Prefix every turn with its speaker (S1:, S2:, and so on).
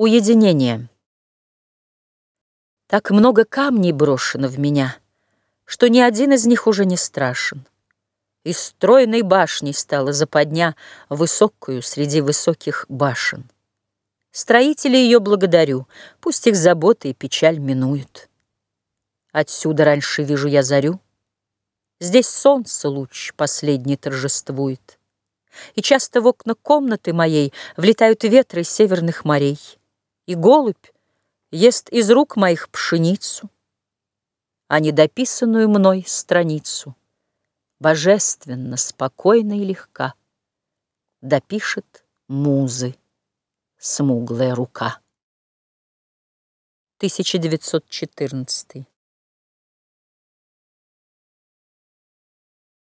S1: Уединение. Так много камней брошено в меня, Что ни один из них уже не страшен. И стройной башней стала западня Высокую среди высоких башен. Строителей ее благодарю, Пусть их заботы и печаль минуют. Отсюда раньше вижу я зарю, Здесь солнце луч последний торжествует. И часто в окна комнаты моей Влетают ветры северных морей и голубь ест из рук моих пшеницу, а недописанную мной страницу божественно, спокойно и легка допишет музы смуглая рука. 1914